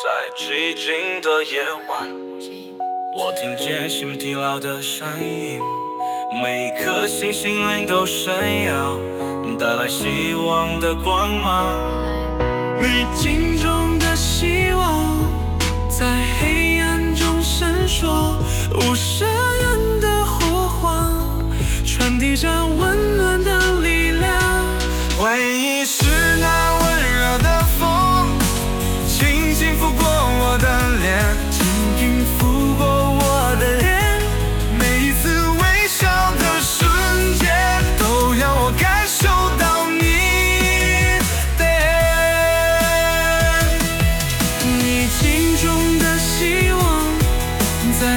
在寂静的夜晚，我听见心疲劳的声音，每一颗星星灵都闪耀，带来希望的光芒。你镜中的希望，在黑暗中闪烁，无声的火花，传递着温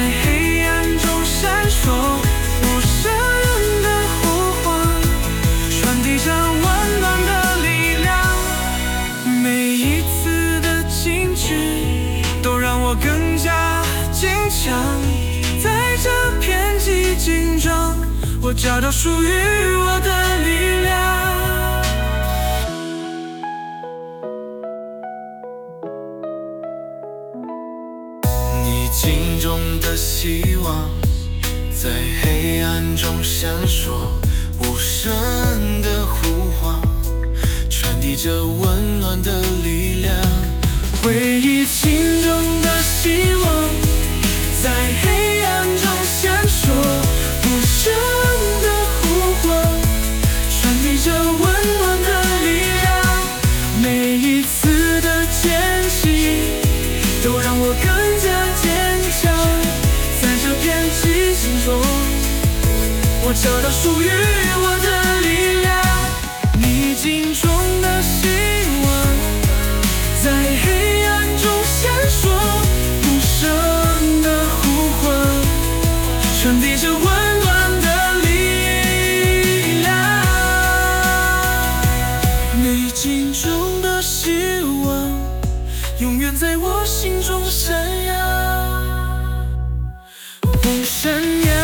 在黑暗中闪烁，无声的火花，传递着温暖的力量。每一次的静止，都让我更加坚强。在这片寂静中，我找到属于我的心中的希望，在黑暗中闪烁，无声的呼唤，传递着温暖的力量。回忆心中的希找到属于我的力量。你镜中的希望。在黑暗中闪烁，无声的呼唤，传递着温暖的力量。你镜中的希望，永远在我心中闪耀，不闪耀。